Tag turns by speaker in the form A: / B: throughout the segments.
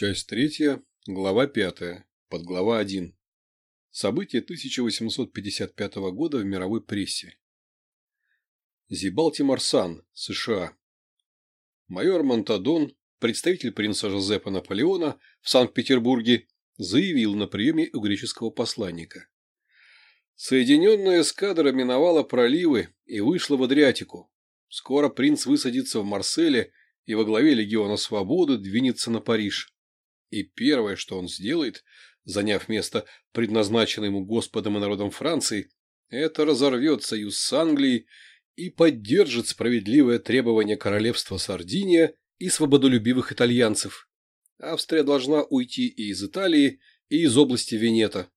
A: Часть третья, глава пятая, подглава один. События 1855 года в мировой прессе. Зибалти Марсан, США. Майор Монтадон, представитель принца Жозепа Наполеона в Санкт-Петербурге, заявил на приеме у греческого посланника. Соединенная эскадра миновала проливы и вышла в Адриатику. Скоро принц высадится в Марселе и во главе Легиона Свободы двинется на Париж. И первое, что он сделает, заняв место, предназначенное ему Господом и народом Франции, это разорвет союз с Англией и поддержит справедливое требование королевства Сардиния и свободолюбивых итальянцев. Австрия должна уйти и из Италии, и из области Венета.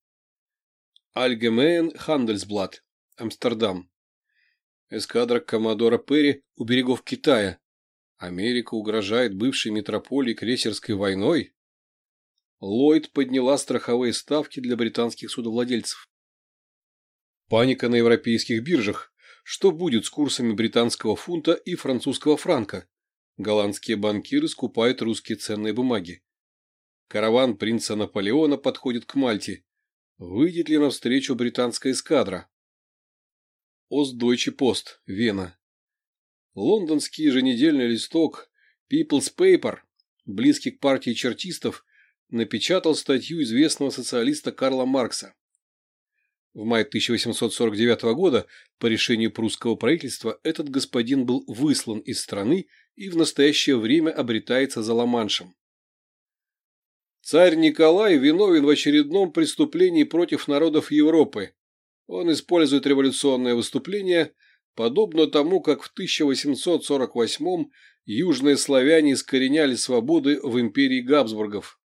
A: Альгемен Хандельсблат, Амстердам. Эскадра Коммодора Перри у берегов Китая. Америка угрожает бывшей метрополии крейсерской войной? Ллойд подняла страховые ставки для британских судовладельцев. Паника на европейских биржах. Что будет с курсами британского фунта и французского франка? Голландские банкиры скупают русские ценные бумаги. Караван принца Наполеона подходит к Мальте. Выйдет ли навстречу британская эскадра? Остдойче пост, Вена. Лондонский еженедельный листок People's Paper, близкий к партии чертистов, напечатал статью известного социалиста Карла Маркса. В мае 1849 года по решению прусского правительства этот господин был выслан из страны и в настоящее время обретается за Ла-Маншем. Царь Николай виновен в очередном преступлении против народов Европы. Он использует революционное выступление, подобно тому, как в 1848 южные славяне искореняли свободы в империи Габсбургов.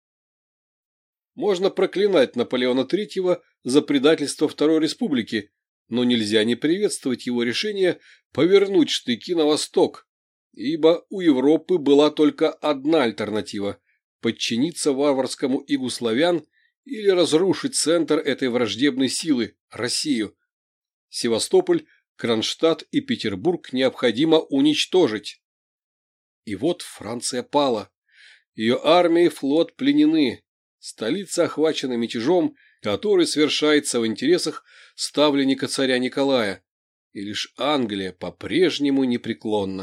A: Можно проклинать Наполеона III за предательство Второй Республики, но нельзя не приветствовать его решение повернуть штыки на восток, ибо у Европы была только одна альтернатива – подчиниться варварскому игу славян или разрушить центр этой враждебной силы – Россию. Севастополь, Кронштадт и Петербург необходимо уничтожить. И вот Франция пала. Ее армия и флот пленены. Столица охвачена мятежом, который совершается в интересах ставленника царя Николая, и лишь Англия по-прежнему непреклонна.